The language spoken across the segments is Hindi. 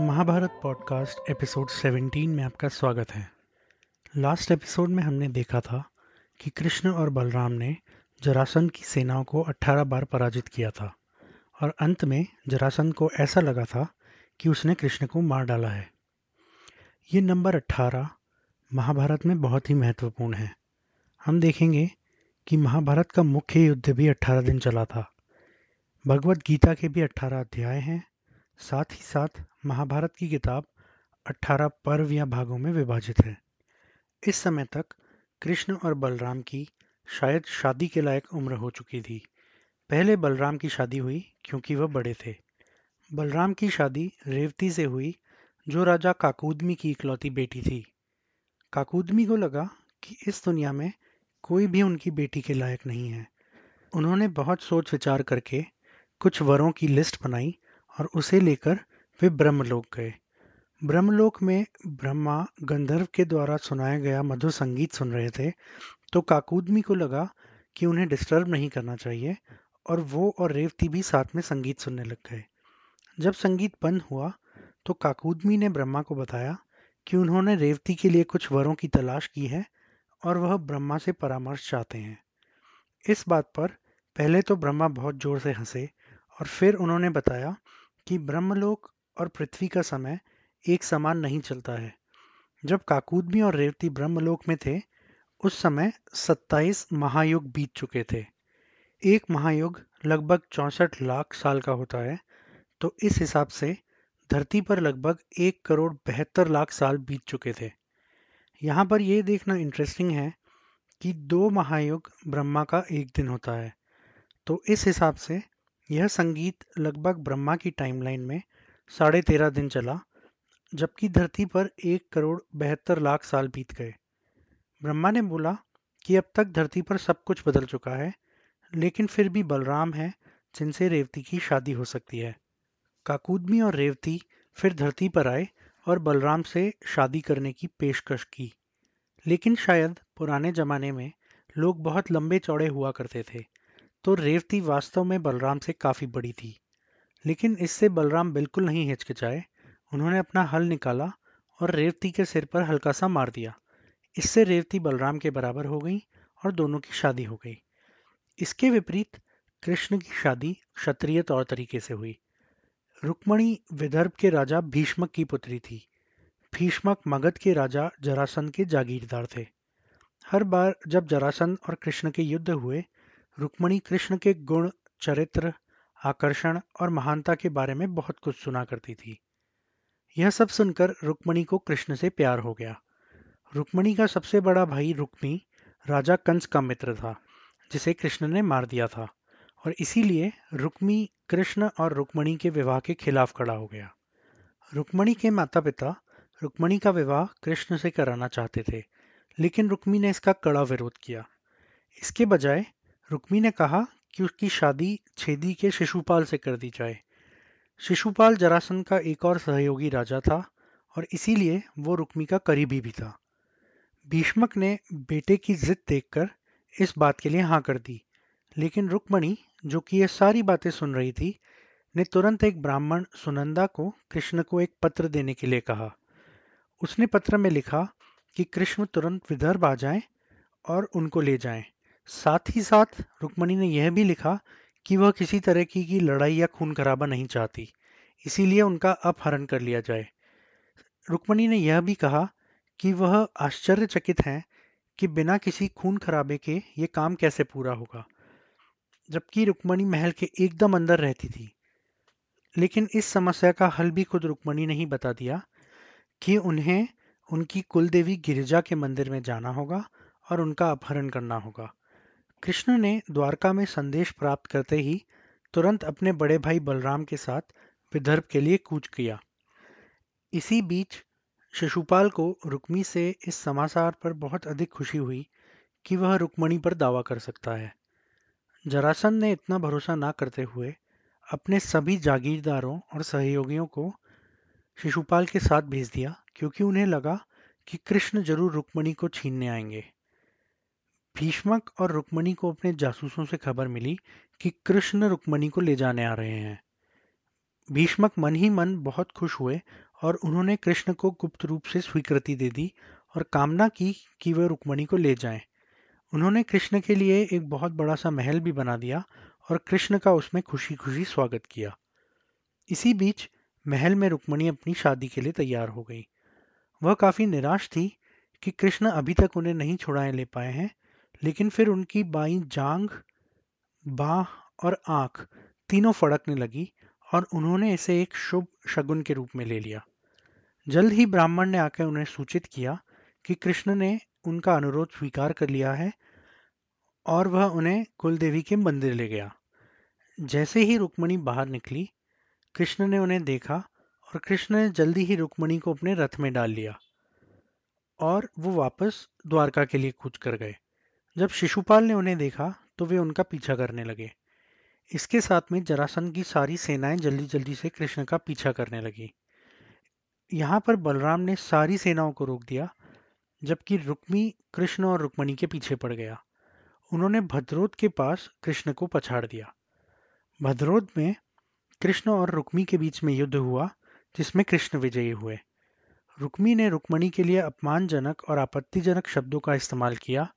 महाभारत पॉडकास्ट एपिसोड 17 में आपका स्वागत है। लास्ट एपिसोड में हमने देखा था कि कृष्ण और बलराम ने जरासंध की सेनाओं को 18 बार पराजित किया था और अंत में जरासंध को ऐसा लगा था कि उसने कृष्ण को मार डाला है। ये नंबर 18 महाभारत में बहुत ही महत्वपूर्ण है। हम देखेंगे कि महाभारत का मुख्य युद्ध भी 18 दिन चला था। भगवत गीता के भी 18 अध्याय हैं साथ ही साथ महाभारत की किताब 18 पर्व या भागों में विभाजित है। इस समय तक कृष्ण और बलराम की शायद शादी के लायक उम्र हो चुकी थी। पहले बलराम की शादी हुई क्योंकि वह बड़े थे। बलराम की शादी रेवती से हुई, जो राजा काकूदमी की इकलौती बेटी थी। काकूदमी को लगा कि इस दुनिया में कोई भी उनकी बेटी के लायक नहीं है। उन्होंने बहुत सोच विचार करके कुछ वरों की लिस्ट बनाई और उसे लेकर वे ब्रह्मलोक गए। ब्रह्मलोक में ब्रह्मा गंधर्व के द्वारा सुनाया गया मधुर संगीत सुन रहे थे तो काकूदमी को लगा कि उन्हें डिस्टर्ब नहीं करना चाहिए, और वो और रेवती भी साथ में संगीत सुनने लग गए। जब संगीत बंद हुआ तो काकूदमी ने ब्रह्मा को बताया कि उन्होंने रेवती के लिए कुछ वरों की तलाश की है, और वह ब्रह्मा से परामर्श चाहते हैं। इस बात पर पहले तो ब्रह्मा बहुत ज़ोर से हंसे, और फिर उन्होंने बताया कि ब्रह्मलोक और पृथ्वी का समय एक समान नहीं चलता है। जब काकूदमी और रेवती ब्रह्मलोक में थे, उस समय 27 महायुग बीत चुके थे। एक महायुग लगभग चौंसठ लाख साल का होता है तो इस हिसाब से धरती पर लगभग एक करोड़ बहत्तर लाख साल बीत चुके थे। यहाँ पर यह देखना इंटरेस्टिंग है कि दो महायुग ब्रह्मा का एक दिन होता है तो इस हिसाब से यह संगीत लगभग ब्रह्मा की टाइमलाइन में साढ़े तेरह दिन चला, जबकि धरती पर एक करोड़ बहत्तर लाख साल बीत गए। ब्रह्मा ने बोला कि अब तक धरती पर सब कुछ बदल चुका है, लेकिन फिर भी बलराम है जिनसे रेवती की शादी हो सकती है। काकूदमी और रेवती फिर धरती पर आए और बलराम से शादी करने की पेशकश की। लेकिन शायद पुराने जमाने में लोग बहुत लंबे चौड़े हुआ करते थे। तो रेवती वास्तव में बलराम से काफ़ी बड़ी थी। लेकिन इससे बलराम बिल्कुल नहीं हिचकिचाए। उन्होंने अपना हल निकाला और रेवती के सिर पर हल्का सा मार दिया। इससे रेवती बलराम के बराबर हो गई और दोनों की शादी हो गई। इसके विपरीत कृष्ण की शादी क्षत्रिय तौर तरीके से हुई। रुक्मणी विदर्भ के राजा भीष्मक की पुत्री थी। भीष्मक मगध के राजा जरासंध के जागीरदार थे। हर बार जब जरासंध और कृष्ण के युद्ध हुए रुक्मणी कृष्ण के गुण, चरित्र, आकर्षण और महानता के बारे में बहुत कुछ सुना करती थी। यह सब सुनकर रुक्मणी को कृष्ण से प्यार हो गया। रुक्मणी का सबसे बड़ा भाई रुक्मी, राजा कंस का मित्र था, जिसे कृष्ण ने मार दिया था, और इसीलिए रुक्मी कृष्ण और रुक्मणी के विवाह के खिलाफ खड़ा हो गया। रुक्मणी के माता पिता रुक्मणी का विवाह कृष्ण से कराना चाहते थे, लेकिन रुक्मी ने इसका कड़ा विरोध किया। इसके बजाय रुक्मी ने कहा कि उसकी शादी छेदी के शिशुपाल से कर दी जाए। शिशुपाल जरासंध का एक और सहयोगी राजा था और इसीलिए वो रुक्मी का करीबी भी था। भीष्मक ने बेटे की जिद देखकर इस बात के लिए हाँ कर दी, लेकिन रुक्मणी, जो कि ये सारी बातें सुन रही थी, ने तुरंत एक ब्राह्मण सुनंदा को कृष्ण को एक पत्र देने के लिए कहा। उसने पत्र में लिखा कि कृष्ण तुरंत विदर्भ आ जाएँ और उनको ले जाएँ। साथ ही साथ रुक्मणी ने यह भी लिखा कि वह किसी तरह की, की लड़ाई या खून खराबा नहीं चाहती इसीलिए उनका अपहरण कर लिया जाए। रुक्मणी ने यह भी कहा कि वह आश्चर्यचकित हैं कि बिना किसी खून खराबे के ये काम कैसे पूरा होगा जबकि रुक्मणी महल के एकदम अंदर रहती थी। लेकिन इस समस्या का हल भी खुद रुक्मणी ने ही बता दिया कि उन्हें उनकी कुलदेवी गिरिजा के मंदिर में जाना होगा और उनका अपहरण करना होगा। कृष्ण ने द्वारका में संदेश प्राप्त करते ही तुरंत अपने बड़े भाई बलराम के साथ विदर्भ के लिए कूच किया। इसी बीच शिशुपाल को रुक्मी से इस समाचार पर बहुत अधिक खुशी हुई कि वह रुक्मणी पर दावा कर सकता है। जरासन ने इतना भरोसा ना करते हुए अपने सभी जागीरदारों और सहयोगियों को शिशुपाल के साथ भेज दिया, क्योंकि उन्हें लगा कि कृष्ण ज़रूर रुक्मणी को छीनने आएँगे। भीष्मक और रुक्मणी को अपने जासूसों से खबर मिली कि कृष्ण रुक्मणी को ले जाने आ रहे हैं। भीष्मक मन ही मन बहुत खुश हुए और उन्होंने कृष्ण को गुप्त रूप से स्वीकृति दे दी और कामना की कि वे रुक्मणी को ले जाएँ। उन्होंने कृष्ण के लिए एक बहुत बड़ा सा महल भी बना दिया और कृष्ण का उसमें खुशी खुशी स्वागत किया। इसी बीच महल में रुक्मणी अपनी शादी के लिए तैयार हो गई। वह काफ़ी निराश थी कि कृष्ण अभी तक उन्हें नहीं छुड़ाए ले पाए हैं लेकिन फिर उनकी बाई जांग बाह और आँख तीनों फड़कने लगी और उन्होंने इसे एक शुभ शगुन के रूप में ले लिया। जल्द ही ब्राह्मण ने आकर उन्हें सूचित किया कि कृष्ण ने उनका अनुरोध स्वीकार कर लिया है और वह उन्हें कुलदेवी के मंदिर ले गया। जैसे ही रुक्मणी बाहर निकली, कृष्ण ने उन्हें देखा और कृष्ण ने जल्दी ही रुक्मणी को अपने रथ में डाल लिया और वो वापस द्वारका के लिए कूच कर गए। जब शिशुपाल ने उन्हें देखा तो वे उनका पीछा करने लगे। इसके साथ में जरासंध की सारी सेनाएँ जल्दी जल्दी से कृष्ण का पीछा करने लगी। यहाँ पर बलराम ने सारी सेनाओं को रोक दिया, जबकि रुक्मी, कृष्ण और रुक्मणी के पीछे पड़ गया। उन्होंने भद्रोद के पास कृष्ण को पछाड़ दिया। भद्रोद में कृष्ण और रुक्मी के बीच में युद्ध हुआ, जिसमें कृष्ण विजयी हुए। रुक्मी ने रुक्मणी के लिए अपमानजनक और आपत्तिजनक शब्दों का इस्तेमाल किया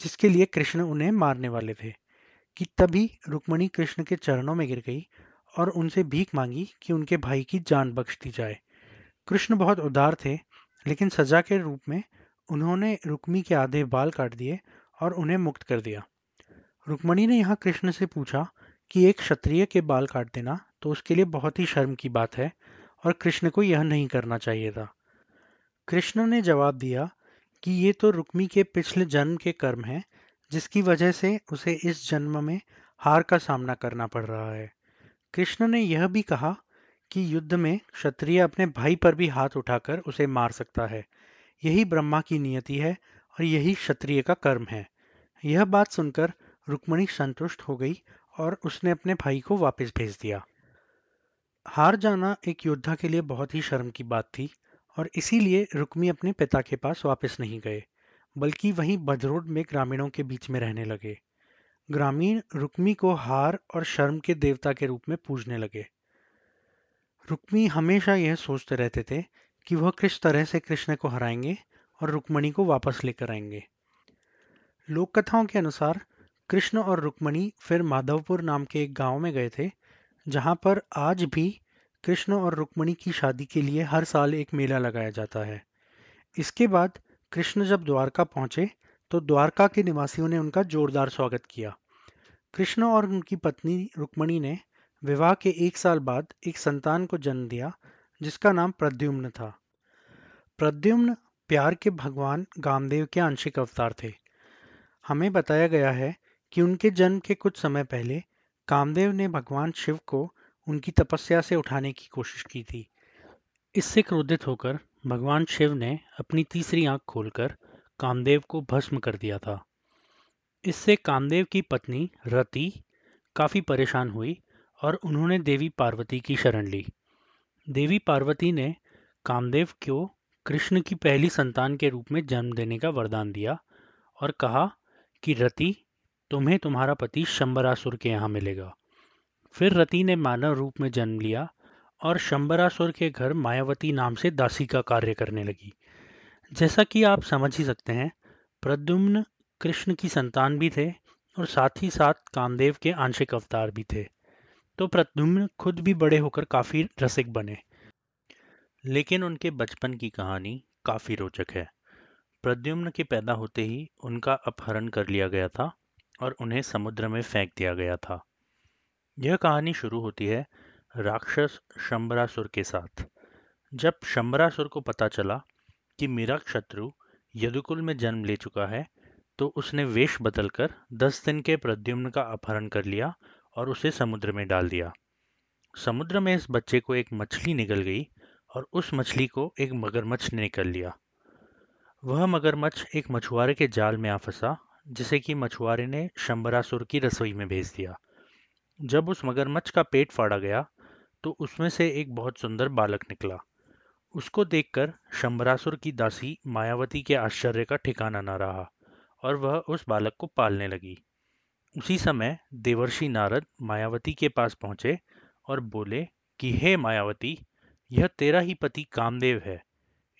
जिसके लिए कृष्ण उन्हें मारने वाले थे, कि तभी रुक्मणी कृष्ण के चरणों में गिर गई और उनसे भीख मांगी कि उनके भाई की जान बख्श दी जाए। कृष्ण बहुत उदार थे, लेकिन सजा के रूप में उन्होंने रुक्मी के आधे बाल काट दिए और उन्हें मुक्त कर दिया। रुक्मणी ने यहाँ कृष्ण से पूछा कि एक क्षत्रिय के बाल काट देना तो उसके लिए बहुत ही शर्म की बात है और कृष्ण को यह नहीं करना चाहिए था। कृष्ण ने जवाब दिया कि ये तो रुक्मी के पिछले जन्म के कर्म हैं, जिसकी वजह से उसे इस जन्म में हार का सामना करना पड़ रहा है। कृष्ण ने यह भी कहा कि युद्ध में क्षत्रिय अपने भाई पर भी हाथ उठाकर उसे मार सकता है। यही ब्रह्मा की नियति है और यही क्षत्रिय का कर्म है। यह बात सुनकर रुक्मणी संतुष्ट हो गई और उसने अपने भाई को वापस भेज दिया। हार जाना एक योद्धा के लिए बहुत ही शर्म की बात थी। और इसीलिए रुक्मी अपने पिता के पास वापस नहीं गए, बल्कि वहीं बदरोड में ग्रामीणों के बीच में रहने लगे। ग्रामीण रुक्मी को हार और शर्म के देवता के रूप में पूजने लगे। रुक्मी हमेशा यह सोचते रहते थे कि वह किस तरह से कृष्ण को हराएँगे और रुक्मणी को वापस लेकर आएँगे। लोक कथाओं के अनुसार कृष्ण और रुक्मणी फिर माधवपुर नाम के एक गाँव में गए थे, जहाँ पर आज भी कृष्ण और रुक्मणी की शादी के लिए हर साल एक मेला लगाया जाता है। इसके बाद कृष्ण जब द्वारका पहुँचे तो द्वारका के निवासियों ने उनका जोरदार स्वागत किया। कृष्ण और उनकी पत्नी रुक्मणी ने विवाह के एक साल बाद एक संतान को जन्म दिया, जिसका नाम प्रद्युम्न था। प्रद्युम्न प्यार के भगवान गामदेव के आंशिक अवतार थे। हमें बताया गया है कि उनके जन्म के कुछ समय पहले कामदेव ने भगवान शिव को उनकी तपस्या से उठाने की कोशिश की थी। इससे क्रोधित होकर भगवान शिव ने अपनी तीसरी आँख खोलकर कामदेव को भस्म कर दिया था। इससे कामदेव की पत्नी रति काफ़ी परेशान हुई और उन्होंने देवी पार्वती की शरण ली। देवी पार्वती ने कामदेव को कृष्ण की पहली संतान के रूप में जन्म देने का वरदान दिया और कहा कि रति, तुम्हें तुम्हारा पति शंबरासुर के यहाँ मिलेगा। फिर रति ने मानव रूप में जन्म लिया और शंबरासुर के घर मायावती नाम से दासी का कार्य करने लगी। जैसा कि आप समझ ही सकते हैं, प्रद्युम्न कृष्ण की संतान भी थे और साथ ही साथ कामदेव के आंशिक अवतार भी थे। तो प्रद्युम्न खुद भी बड़े होकर काफ़ी रसिक बने। लेकिन उनके बचपन की कहानी काफ़ी रोचक है। प्रद्युम्न के पैदा होते ही उनका अपहरण कर लिया गया था और उन्हें समुद्र में फेंक दिया गया था। यह कहानी शुरू होती है राक्षस शंबरासुर के साथ। जब शंबरासुर को पता चला कि मेरा शत्रु यदुकुल में जन्म ले चुका है तो उसने वेश बदलकर दस दिन के प्रद्युम्न का अपहरण कर लिया और उसे समुद्र में डाल दिया। समुद्र में इस बच्चे को एक मछली निकल गई और उस मछली को एक मगरमच्छ ने निकल लिया। वह मगरमच्छ एक मछुआरे के जाल में आ फंसा, जिसे कि मछुआरे ने शंबरासुर की रसोई में भेज दिया। जब उस मगरमच्छ का पेट फाड़ा गया तो उसमें से एक बहुत सुंदर बालक निकला। उसको देखकर शंबरासुर की दासी मायावती के आश्चर्य का ठिकाना न रहा और वह उस बालक को पालने लगी। उसी समय देवर्षि नारद मायावती के पास पहुँचे और बोले कि, हे मायावती, यह तेरा ही पति कामदेव है।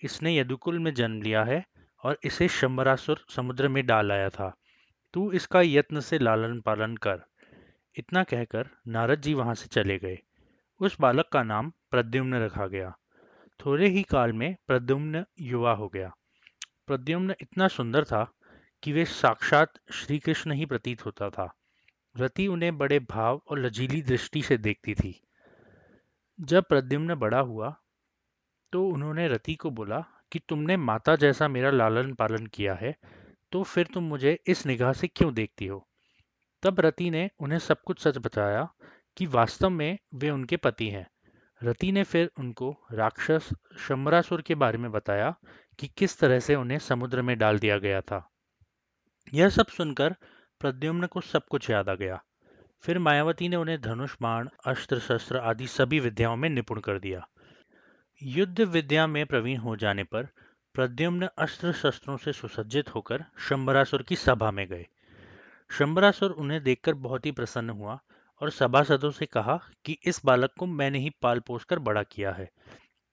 इसने यदुकुल में जन्म लिया है और इसे शंबरासुर समुद्र में डाल आया था। तू इसका यत्न से लालन पालन कर। इतना कहकर नारद जी वहाँ से चले गए। उस बालक का नाम प्रद्युम्न रखा गया। थोड़े ही काल में प्रद्युम्न युवा हो गया। प्रद्युम्न इतना सुंदर था कि वे साक्षात श्री कृष्ण ही प्रतीत होता था। रति उन्हें बड़े भाव और लजीली दृष्टि से देखती थी। जब प्रद्युम्न बड़ा हुआ तो उन्होंने रति को बोला कि तुमने माता जैसा मेरा लालन पालन किया है तो फिर तुम मुझे इस निगाह से क्यों देखती हो? तब रति ने उन्हें सब कुछ सच बताया कि वास्तव में वे उनके पति हैं। रति ने फिर उनको राक्षस शंबरासुर के बारे में बताया कि किस तरह से उन्हें समुद्र में डाल दिया गया था। यह सब सुनकर प्रद्युम्न को सब कुछ याद आ गया। फिर मायावती ने उन्हें धनुष, बाण, अस्त्र, शस्त्र आदि सभी विद्याओं में निपुण कर दिया। युद्ध विद्या में प्रवीण हो जाने पर प्रद्युम्न अस्त्र शस्त्रों से सुसज्जित होकर शंबरासुर की सभा में गए। शंबरासुर उन्हें देखकर बहुत ही प्रसन्न हुआ और सभासदों से कहा कि इस बालक को मैंने ही पाल पोस कर बड़ा किया है।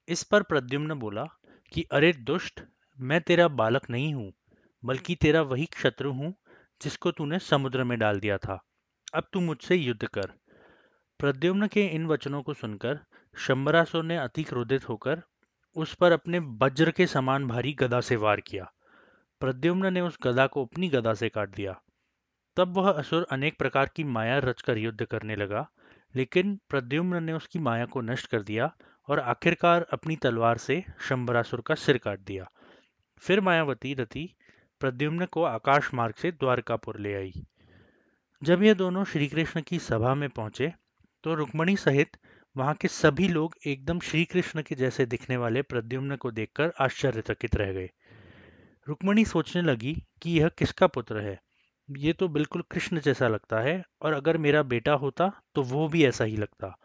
इस पर प्रद्युम्न बोला कि, अरे दुष्ट, मैं तेरा बालक नहीं हूँ, बल्कि तेरा वही शत्रु हूँ जिसको तूने समुद्र में डाल दिया था। अब तू मुझसे युद्ध कर। प्रद्युम्न के इन वचनों को सुनकर शंबरासुर ने अति क्रोधित होकर उस पर अपने वज्र के समान भारी गदा से वार किया। प्रद्युम्न ने उस गदा को अपनी गदा से काट दिया। तब वह असुर अनेक प्रकार की माया रचकर युद्ध करने लगा, लेकिन प्रद्युम्न ने उसकी माया को नष्ट कर दिया और आखिरकार अपनी तलवार से शंबरासुर का सिर काट दिया। फिर मायावती रति प्रद्युम्न को आकाश मार्ग से द्वारकापुर ले आई। जब ये दोनों श्री कृष्ण की सभा में पहुँचे तो रुक्मणी सहित वहाँ के सभी लोग एकदम श्री कृष्ण के जैसे दिखने वाले प्रद्युम्न को देखकर आश्चर्यचकित रह गए। रुक्मणी सोचने लगी कि यह किसका पुत्र है? ये तो बिल्कुल कृष्ण जैसा लगता है और अगर मेरा बेटा होता तो वो भी ऐसा ही लगता।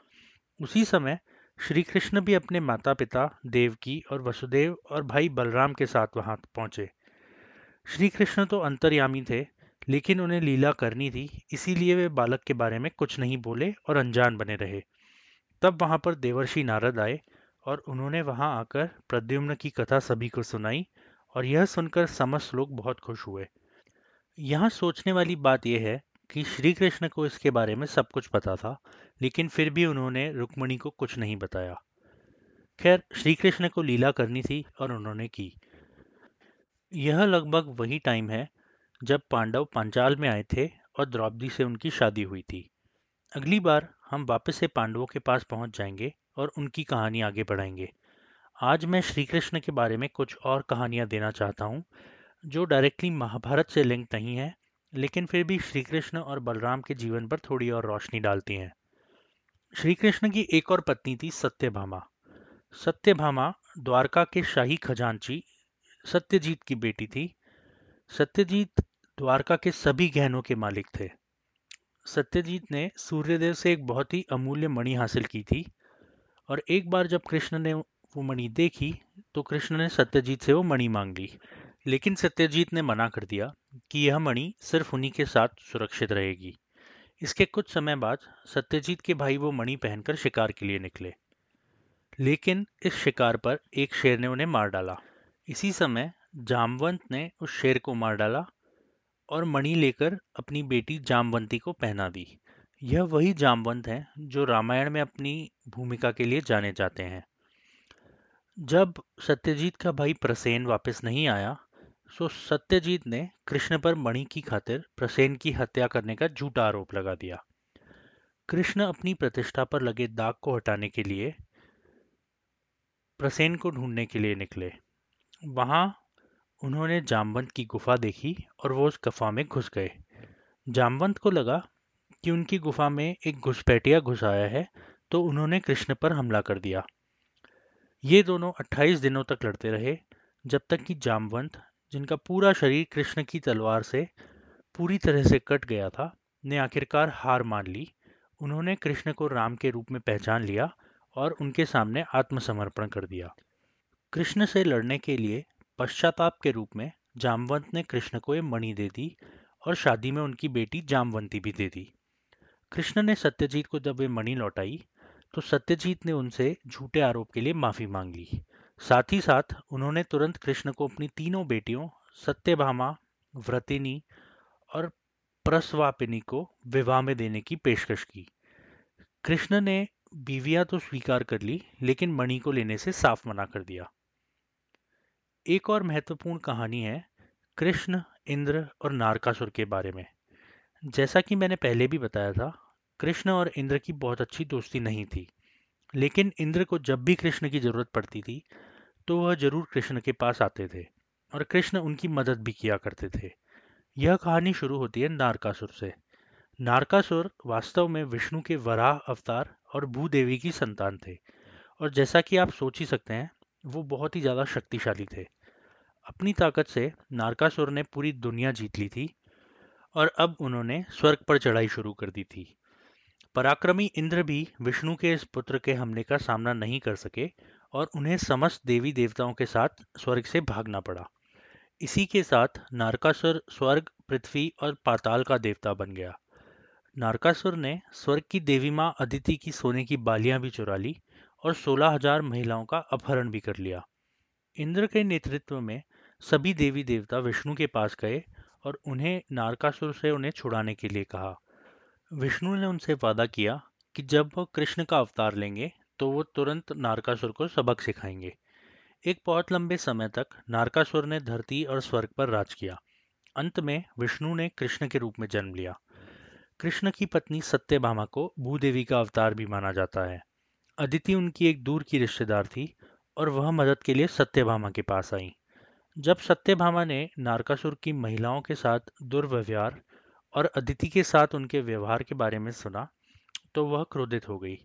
उसी समय श्री कृष्ण भी अपने माता पिता देवकी और वसुदेव और भाई बलराम के साथ वहाँ पहुँचे। श्री कृष्ण तो अंतर्यामी थे, लेकिन उन्हें लीला करनी थी, इसीलिए वे बालक के बारे में कुछ नहीं बोले और अनजान बने रहे। तब वहाँ पर देवर्षि नारद आए और उन्होंने वहाँ आकर प्रद्युम्न की कथा सभी को सुनाई और यह सुनकर समस्त लोग बहुत खुश हुए। यहाँ सोचने वाली बात यह है कि श्री कृष्ण को इसके बारे में सब कुछ पता था, लेकिन फिर भी उन्होंने रुक्मणी को कुछ नहीं बताया। खैर, श्री कृष्ण को लीला करनी थी और उन्होंने की। यह लगभग वही टाइम है, जब पांडव पांचाल में आए थे और द्रौपदी से उनकी शादी हुई थी। अगली बार हम वापस से पांडवों के पास पहुँच जाएँगे और उनकी कहानी आगे बढ़ाएँगे। आज मैं श्री कृष्ण के बारे में कुछ और कहानियाँ देना चाहता हूँ जो डायरेक्टली महाभारत से लिंक नहीं है, लेकिन फिर भी श्री कृष्ण और बलराम के जीवन पर थोड़ी और रोशनी डालती हैं। श्री कृष्ण की एक और पत्नी थी सत्यभामा। सत्यभामा द्वारका के शाही खजांची सत्यजीत की बेटी थी। सत्यजीत द्वारका के सभी गहनों के मालिक थे। सत्यजीत ने सूर्यदेव से एक बहुत ही अमूल्य मणि हासिल की थी और एक बार जब कृष्ण ने वो मणि देखी तो कृष्ण ने सत्यजीत से वो मणि मांग ली। लेकिन सत्यजीत ने मना कर दिया कि यह मणि सिर्फ़ उन्हीं के साथ सुरक्षित रहेगी। इसके कुछ समय बाद सत्यजीत के भाई वो मणि पहनकर शिकार के लिए निकले। लेकिन इस शिकार पर एक शेर ने उन्हें मार डाला। इसी समय जामवंत ने उस शेर को मार डाला और मणि लेकर अपनी बेटी जामवंती को पहना दी। यह वही जामवंत है जो रामायण में अपनी भूमिका के लिए जाने जाते हैं। जब सत्यजीत का भाई प्रसेन वापस नहीं आया सो सत्यजीत ने कृष्ण पर मणि की खातिर प्रसेन की हत्या करने का झूठा आरोप लगा दिया। कृष्ण अपनी प्रतिष्ठा पर लगे दाग को हटाने के लिए, प्रसेन को ढूँढने के लिए निकले। वहाँ उन्होंने जामवंत की गुफा देखी और वो उस गुफा में घुस गए। जामवंत को लगा कि उनकी गुफा में एक घुसपैठिया घुस आया है तो उन्होंने कृष्ण पर हमला कर दिया। ये दोनों 28 दिनों तक लड़ते रहे, जब तक कि जामवंत जिनका पूरा शरीर कृष्ण की तलवार से पूरी तरह से कट गया था, ने आखिरकार हार मान ली। उन्होंने कृष्ण को राम के रूप में पहचान लिया और उनके सामने आत्मसमर्पण कर दिया। कृष्ण से लड़ने के लिए पश्चाताप के रूप में जामवंत ने कृष्ण को ये मणि दे दी और शादी में उनकी बेटी जामवंती भी दे दी। कृष्ण ने सत्यजीत को जब वे मणि लौटाई तो सत्यजीत ने उनसे झूठे आरोप के लिए माफ़ी मांग ली। साथ ही साथ उन्होंने तुरंत कृष्ण को अपनी तीनों बेटियों, सत्यभामा, व्रतिनी और प्रसवापिनी को विवाह में देने की पेशकश की। कृष्ण ने बीवियाँ तो स्वीकार कर ली, लेकिन मणि को लेने से साफ़ मना कर दिया। एक और महत्वपूर्ण कहानी है कृष्ण, इंद्र और नारकासुर के बारे में। जैसा कि मैंने पहले भी बताया था, कृष्ण और इंद्र की बहुत अच्छी दोस्ती नहीं थी। लेकिन इंद्र को जब भी कृष्ण की ज़रूरत पड़ती थी तो वह ज़रूर कृष्ण के पास आते थे और कृष्ण उनकी मदद भी किया करते थे। यह कहानी शुरू होती है नारकासुर से। नारकासुर वास्तव में विष्णु के वराह अवतार और भूदेवी की संतान थे और जैसा कि आप सोच ही सकते हैं, वो बहुत ही ज़्यादा शक्तिशाली थे। अपनी ताकत से नारकासुर ने पूरी दुनिया जीत ली थी और अब उन्होंने स्वर्ग पर चढ़ाई शुरू कर दी थी। पराक्रमी इंद्र भी विष्णु के इस पुत्र के हमले का सामना नहीं कर सके और उन्हें समस्त देवी देवताओं के साथ स्वर्ग से भागना पड़ा। इसी के साथ नारकासुर स्वर्ग, पृथ्वी और पाताल का देवता बन गया। नारकासुर ने स्वर्ग की देवी माँ अदिति की सोने की बालियाँ भी चुरा ली और सोलह हज़ार महिलाओं का अपहरण भी कर लिया। इंद्र के नेतृत्व में सभी देवी देवता विष्णु के पास गए और उन्हें नारकासुर से उन्हें छुड़ाने के लिए कहा। विष्णु ने उनसे वादा किया कि जब वह कृष्ण का अवतार लेंगे तो वो तुरंत नारकासुर को सबक सिखाएँगे। एक बहुत लंबे समय तक नारकासुर ने धरती और स्वर्ग पर राज किया। अंत में विष्णु ने कृष्ण के रूप में जन्म लिया। कृष्ण की पत्नी सत्यभामा को भूदेवी का अवतार भी माना जाता है। अदिति उनकी एक दूर की रिश्तेदार थी और वह मदद के लिए सत्यभामा के पास आई। जब सत्यभामा ने नारकासुर की महिलाओं के साथ दुर्व्यवहार और अदिति के साथ उनके व्यवहार के बारे में सुना तो वह क्रोधित हो गई।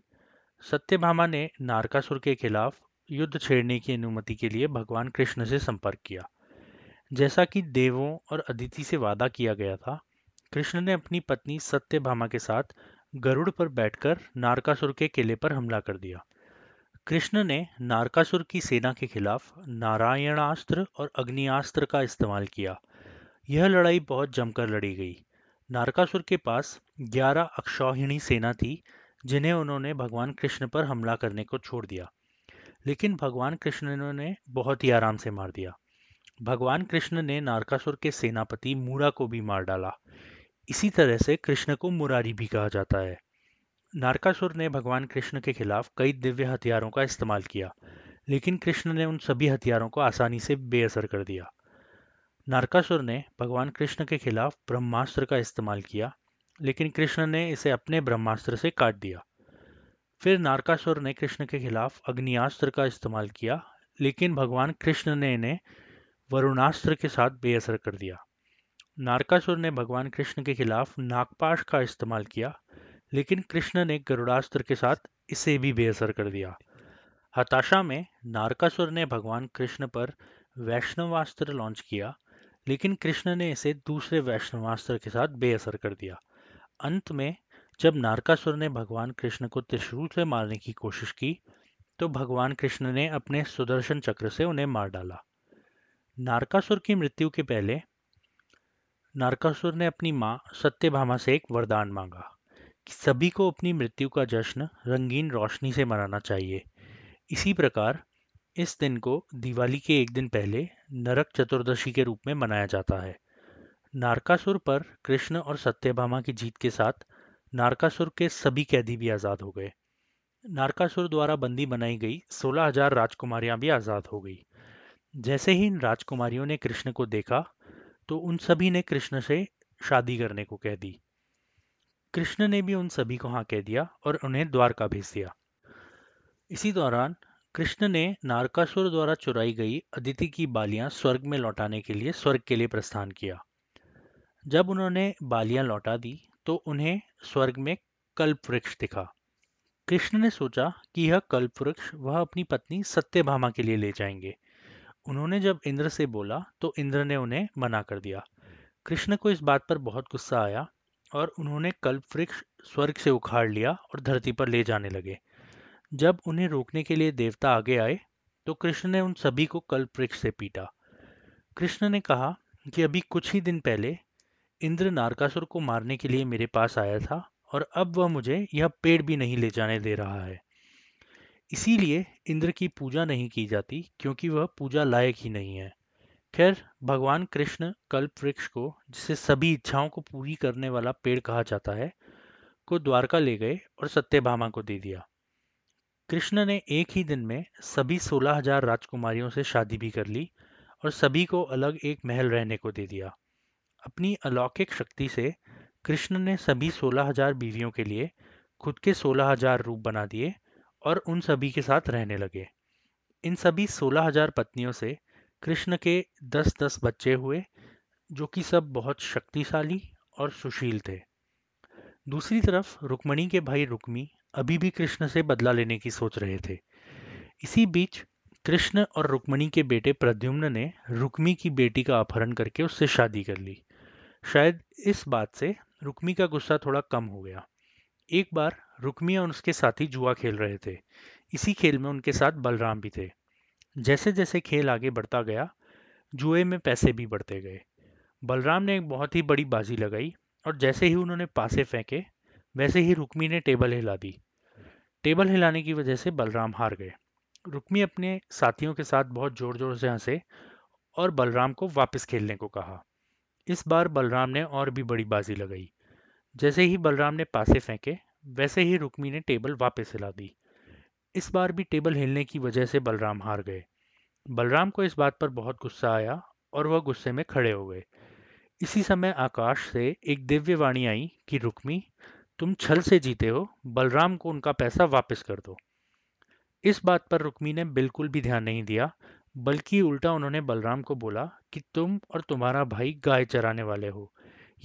सत्यभामा ने नारकासुर के खिलाफ युद्ध छेड़ने की अनुमति के लिए भगवान कृष्ण से संपर्क किया। जैसा कि देवों और अदिति से वादा किया गया था, कृष्ण ने अपनी पत्नी सत्यभामा के साथ गरुड़ पर बैठकर नारकासुर के किले पर हमला कर दिया। कृष्ण ने नारकासुर की सेना के खिलाफ नारायणास्त्र और अग्नियास्त्र का इस्तेमाल किया। यह लड़ाई बहुत जमकर लड़ी गई। नारकासुर के पास 11 अक्षौहिणी सेना थी, जिन्हें उन्होंने भगवान कृष्ण पर हमला करने को छोड़ दिया। लेकिन भगवान कृष्ण ने बहुत ही आराम से मार दिया। भगवान कृष्ण ने नारकासुर के सेनापति मूरा को भी मार डाला। इसी तरह से कृष्ण को मुरारी भी कहा जाता है। नारकासुर ने भगवान कृष्ण के खिलाफ कई दिव्य हथियारों का इस्तेमाल किया, लेकिन कृष्ण ने उन सभी हथियारों को आसानी से बेअसर कर दिया। नारकासुर ने भगवान कृष्ण के खिलाफ ब्रह्मास्त्र का इस्तेमाल किया, लेकिन कृष्ण ने इसे अपने ब्रह्मास्त्र से काट दिया। फिर नारकासुर ने कृष्ण के खिलाफ अग्नियास्त्र का इस्तेमाल किया, लेकिन भगवान कृष्ण ने इन्हें वरुणास्त्र के साथ बेअसर कर दिया। नारकासुर ने भगवान कृष्ण के खिलाफ नागपाश का इस्तेमाल किया, लेकिन कृष्ण ने गरुड़ास्त्र के साथ इसे भी बेअसर कर दिया। हताशा में नारकासुर ने भगवान कृष्ण पर वैष्णवास्त्र लॉन्च किया लेकिन कृष्ण ने इसे दूसरे वैष्णवास्त्र के साथ बेअसर कर दिया। अंत में, जब नारकासुर ने भगवान कृष्ण को त्रिशूल से मारने की कोशिश की तो भगवान कृष्ण ने अपने सुदर्शन चक्र से उन्हें मार डाला। नारकासुर की मृत्यु के पहले, नारकासुर ने अपनी माँ सत्यभामा से एक वरदान मांगा कि सभी को अपनी मृत्यु का जश्न रंगीन रोशनी से मनाना चाहिए। इसी प्रकार इस दिन को दिवाली के एक दिन पहले नरक चतुर्दशी के रूप में मनाया जाता है। नारकासुर पर कृष्ण और सत्यभामा की जीत के साथ नारकासुर के सभी कैदी भी आज़ाद हो गए। नारकासुर द्वारा बंदी बनाई गई सोलह हज़ार राजकुमारियाँ भी आज़ाद हो गई। जैसे ही इन राजकुमारियों ने कृष्ण को देखा तो उन सभी ने कृष्ण से शादी करने को कह दी। कृष्ण ने भी उन सभी को हाँ कह दिया और उन्हें द्वारका भेज दिया। इसी दौरान कृष्ण ने नारकासुर द्वारा चुराई गई अदिति की बालियाँ स्वर्ग में लौटाने के लिए स्वर्ग के लिए प्रस्थान किया। जब उन्होंने बालियाँ लौटा दी तो उन्हें स्वर्ग में कल्प वृक्ष दिखा। कृष्ण ने सोचा कि यह कल्प वृक्ष वह अपनी पत्नी सत्यभामा के लिए ले जाएँगे। उन्होंने जब इंद्र से बोला तो इंद्र ने उन्हें मना कर दिया। कृष्ण को इस बात पर बहुत गुस्सा आया और उन्होंने कल्प वृक्ष स्वर्ग से उखाड़ लिया और धरती पर ले जाने लगे। जब उन्हें रोकने के लिए देवता आगे आए तो कृष्ण ने उन सभी को कल्प वृक्ष से पीटा। कृष्ण ने कहा कि अभी कुछ ही दिन पहले इंद्र नारकासुर को मारने के लिए मेरे पास आया था और अब वह मुझे यह पेड़ भी नहीं ले जाने दे रहा है। इसीलिए इंद्र की पूजा नहीं की जाती क्योंकि वह पूजा लायक ही नहीं है। खैर, भगवान कृष्ण कल्प वृक्ष को, जिसे सभी इच्छाओं को पूरी करने वाला पेड़ कहा जाता है, को द्वारका ले गए और सत्यभामा को दे दिया। कृष्ण ने एक ही दिन में सभी सोलह हज़ार राजकुमारियों से शादी भी कर ली और सभी को अलग एक महल रहने को दे दिया। अपनी अलौकिक शक्ति से कृष्ण ने सभी सोलह हज़ार बीवियों के लिए खुद के सोलह हज़ार रूप बना दिए और उन सभी के साथ रहने लगे। इन सभी सोलह हज़ार पत्नियों से कृष्ण के दस दस बच्चे हुए, जो कि सब बहुत शक्तिशाली और सुशील थे। दूसरी तरफ़ रुक्मणी के भाई रुक्मी अभी भी कृष्ण से बदला लेने की सोच रहे थे। इसी बीच कृष्ण और रुक्मणी के बेटे प्रद्युम्न ने रुक्मी की बेटी का अपहरण करके उससे शादी कर ली। शायद इस बात से रुक्मी का गुस्सा थोड़ा कम हो गया। एक बार रुक्मी और उसके साथी जुआ खेल रहे थे। इसी खेल में उनके साथ बलराम भी थे। जैसे जैसे खेल आगे बढ़ता गया, जुए में पैसे भी बढ़ते गए। बलराम ने एक बहुत ही बड़ी बाजी लगाई और जैसे ही उन्होंने पासे फेंके, वैसे ही रुक्मी ने टेबल हिला दी। टेबल हिलाने की वजह से बलराम हार गए। रुक्मी अपने साथियों के साथ बहुत ज़ोर ज़ोर से हंसे और बलराम को वापस खेलने को कहा। इस बार बलराम ने और भी बड़ी बाजी लगाई। जैसे ही बलराम ने पासे फेंके, वैसे ही रुक्मी ने टेबल वापस हिला दी। इस बार भी टेबल हिलने की वजह से बलराम हार गए। बलराम को इस बात पर बहुत गुस्सा आया और वह गुस्से में खड़े हो गए। इसी समय आकाश से एक दिव्य वाणी आई कि, रुक्मी, तुम छल से जीते हो, बलराम को उनका पैसा वापस कर दो। इस बात पर रुक्मी ने बिल्कुल भी ध्यान नहीं दिया, बल्कि उल्टा उन्होंने बलराम को बोला कि, तुम और तुम्हारा भाई गाय चराने वाले हो।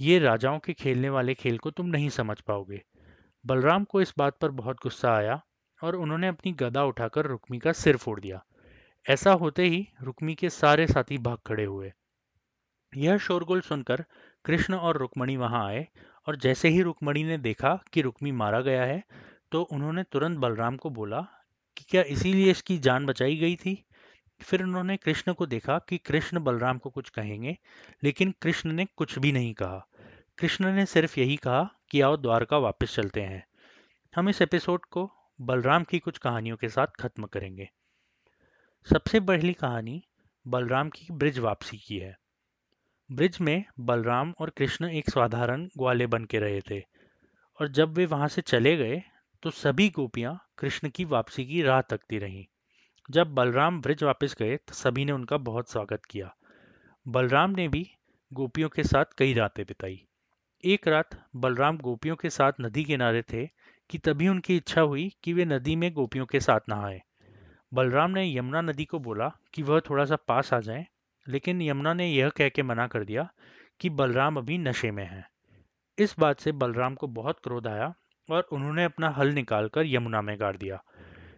ये राजाओं के खेलने वाले खेल को तुम नहीं समझ पाओगे। बलराम को इस बात पर बहुत गुस्सा आया और उन्होंने अपनी गदा उठाकर रुक्मी का सिर फोड़ दिया। ऐसा होते ही रुक्मी के सारे साथी भाग खड़े हुए। यह शोरगुल सुनकर कृष्ण और रुक्मणी वहाँ आए और जैसे ही रुक्मणी ने देखा कि रुक्मी मारा गया है तो उन्होंने तुरंत बलराम को बोला कि क्या इसीलिए इसकी जान बचाई गई थी? फिर उन्होंने कृष्ण को देखा कि कृष्ण बलराम को कुछ कहेंगे, लेकिन कृष्ण ने कुछ भी नहीं कहा। कृष्ण ने सिर्फ़ यही कहा कि आओ द्वारका वापस चलते हैं। हम इस एपिसोड को बलराम की कुछ कहानियों के साथ खत्म करेंगे। सबसे पहली कहानी बलराम की ब्रिज वापसी की है। ब्रिज में बलराम और कृष्ण एक साधारण ग्वाले बन के रहे थे और जब वे वहाँ से चले गए तो सभी गोपियाँ कृष्ण की वापसी की राह तकती रहीं। जब बलराम ब्रिज वापस गए तो सभी ने उनका बहुत स्वागत किया। बलराम ने भी गोपियों के साथ कई रातें बिताई। एक रात बलराम गोपियों के साथ नदी किनारे थे कि तभी उनकी इच्छा हुई कि वे नदी में गोपियों के साथ नहाए। बलराम ने यमुना नदी को बोला कि वह थोड़ा सा पास आ जाए लेकिन यमुना ने यह कह के मना कर दिया कि बलराम अभी नशे में हैं। इस बात से बलराम को बहुत क्रोध आया और उन्होंने अपना हल निकालकर यमुना में गाड़ दिया।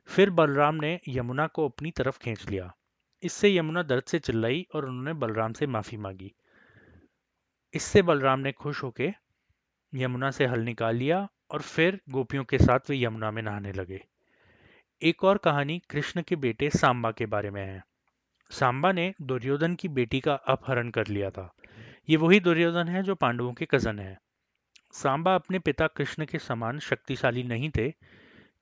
फिर बलराम ने यमुना को अपनी तरफ़ खींच लिया। इससे यमुना दर्द से चिल्लाई और उन्होंने बलराम से माफ़ी मांगी। इससे बलराम ने खुश होकर यमुना से हल निकाल लिया और फिर गोपियों के साथ वे यमुना में नहाने लगे। एक और कहानी कृष्ण के बेटे सांबा के बारे में है। सांबा ने दुर्योधन की बेटी का अपहरण कर लिया था। ये वही दुर्योधन है जो पांडवों के कज़न है। सांबा अपने पिता कृष्ण के समान शक्तिशाली नहीं थे,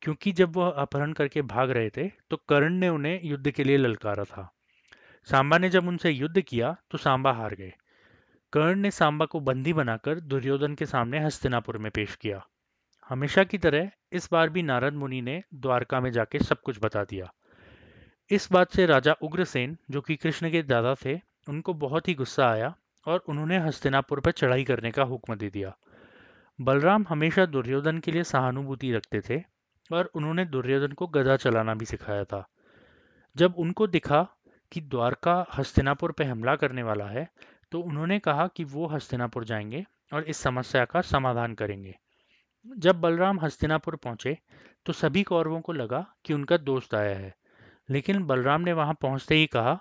क्योंकि जब वह अपहरण करके भाग रहे थे तो कर्ण ने उन्हें युद्ध के लिए ललकारा था। सांबा ने जब उनसे युद्ध किया तो सांबा हार गए। कर्ण ने सांबा को बंदी बनाकर दुर्योधन के सामने हस्तिनापुर में पेश किया। हमेशा की तरह इस बार भी नारद मुनि ने द्वारका में जाके सब कुछ बता दिया। इस बात से राजा उग्रसेन, जो कि कृष्ण के दादा थे, उनको बहुत ही गुस्सा आया और उन्होंने हस्तिनापुर पर चढ़ाई करने का हुक्म दे दिया। बलराम हमेशा दुर्योधन के लिए सहानुभूति रखते थे और उन्होंने दुर्योधन को गदा चलाना भी सिखाया था। जब उनको दिखा कि द्वारका हस्तिनापुर पर हमला करने वाला है तो उन्होंने कहा कि वो हस्तिनापुर जाएँगे और इस समस्या का समाधान करेंगे। जब बलराम हस्तिनापुर पहुँचे तो सभी कौरवों को लगा कि उनका दोस्त आया है। लेकिन बलराम ने वहाँ पहुँचते ही कहा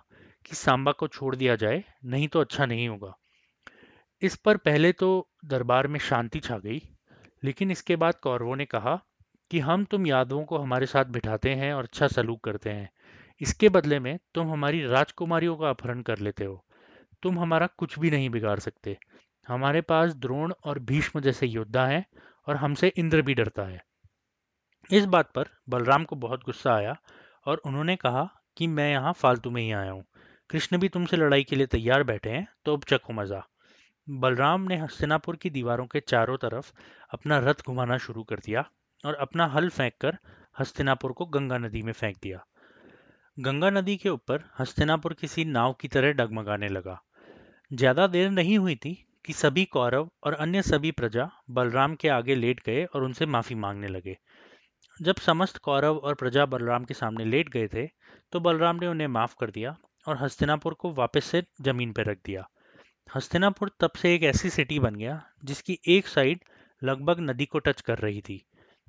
कि सांबा को छोड़ दिया जाए, नहीं तो अच्छा नहीं होगा। इस पर पहले तो दरबार में शांति छा गई, लेकिन इसके बाद कौरवों ने कहा कि हम तुम यादवों को हमारे साथ बिठाते हैं और अच्छा सलूक करते हैं। इसके बदले में तुम हमारी राजकुमारियों का अपहरण कर लेते हो। तुम हमारा कुछ भी नहीं बिगाड़ सकते। हमारे पास द्रोण और भीष्म जैसे योद्धा हैं और हमसे इंद्र भी डरता है। इस बात पर बलराम को बहुत गुस्सा आया और उन्होंने कहा कि मैं यहाँ फालतू में ही आया हूँ। कृष्ण भी तुमसे लड़ाई के लिए तैयार बैठे हैं तो अब चखो मज़ा। बलराम ने हस्तिनापुर की दीवारों के चारों तरफ़ अपना रथ घुमाना शुरू कर दिया और अपना हल फेंक कर हस्तिनापुर को गंगा नदी में फेंक दिया। गंगा नदी के ऊपर हस्तिनापुर किसी नाव की तरह डगमगाने लगा। ज़्यादा देर नहीं हुई थी कि सभी कौरव और अन्य सभी प्रजा बलराम के आगे लेट गए और उनसे माफ़ी मांगने लगे। जब समस्त कौरव और प्रजा बलराम के सामने लेट गए थे तो बलराम ने उन्हें माफ़ कर दिया और हस्तिनापुर को वापस से ज़मीन पर रख दिया। हस्तिनापुर तब से एक ऐसी सिटी बन गया, जिसकी एक साइड लगभग नदी को टच कर रही थी।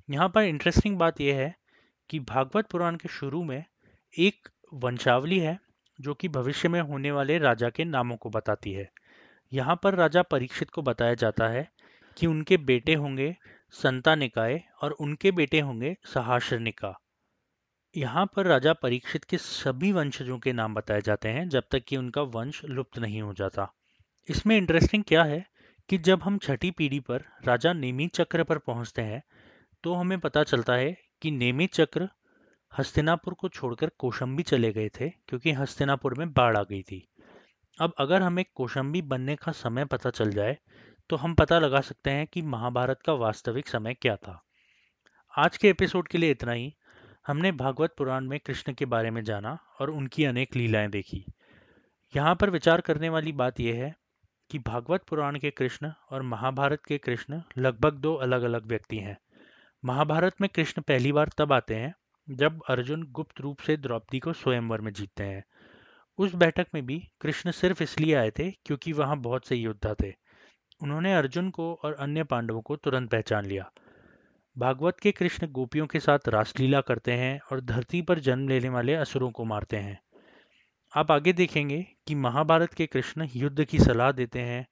यहाँ पर इंटरेस्टिंग बात यह है कि भागवत पुराण के शुरू में एक वंशावली है, जो कि भविष्य में होने वाले राजा के नामों को बताती है। यहाँ पर राजा परीक्षित को बताया जाता है कि उनके बेटे होंगे संतानिकाय और उनके बेटे होंगे सहाश्रनिका यहाँ पर राजा परीक्षित के सभी वंशजों के नाम बताए जाते हैं, जब तक कि उनका वंश लुप्त नहीं हो जाता। इसमें इंटरेस्टिंग क्या है कि जब हम छठी पीढ़ी पर राजा नेमी चक्र पर पहुँचते हैं तो हमें पता चलता है कि नेमी चक्र हस्तिनापुर को छोड़कर कोशंबी चले गए थे, क्योंकि हस्तिनापुर में बाढ़ आ गई थी। अब अगर हमें कोशंबी बनने का समय पता चल जाए तो हम पता लगा सकते हैं कि महाभारत का वास्तविक समय क्या था। आज के एपिसोड के लिए इतना ही। हमने भागवत पुराण में कृष्ण के बारे में जाना और उनकी अनेक लीलाएँ देखी। यहाँ पर विचार करने वाली बात यह है कि भागवत पुराण के कृष्ण और महाभारत के कृष्ण लगभग दो अलग अलग व्यक्ति हैं। महाभारत में कृष्ण पहली बार तब आते हैं जब अर्जुन गुप्त रूप से द्रौपदी को स्वयंवर में जीतते हैं। उस बैठक में भी कृष्ण सिर्फ़ इसलिए आए थे क्योंकि वहाँ बहुत से योद्धा थे। उन्होंने अर्जुन को और अन्य पांडवों को तुरंत पहचान लिया। भागवत के कृष्ण गोपियों के साथ रासलीला करते हैं और धरती पर जन्म लेने वाले असुरों को मारते हैं। आप आगे देखेंगे कि महाभारत के कृष्ण युद्ध की सलाह देते हैं,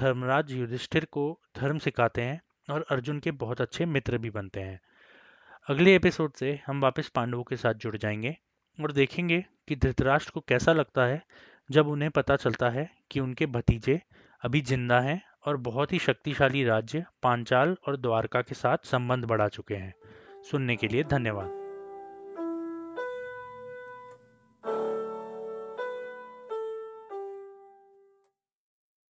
धर्मराज युधिष्ठिर को धर्म सिखाते हैं और अर्जुन के बहुत अच्छे मित्र भी बनते हैं। अगले एपिसोड से हम वापस पांडवों के साथ जुड़ जाएँगे और देखेंगे कि धृतराष्ट्र को कैसा लगता है जब उन्हें पता चलता है कि उनके भतीजे अभी ज़िंदा हैं और बहुत ही शक्तिशाली राज्य पांचाल और द्वारका के साथ संबंध बढ़ा चुके हैं। सुनने के लिए धन्यवाद।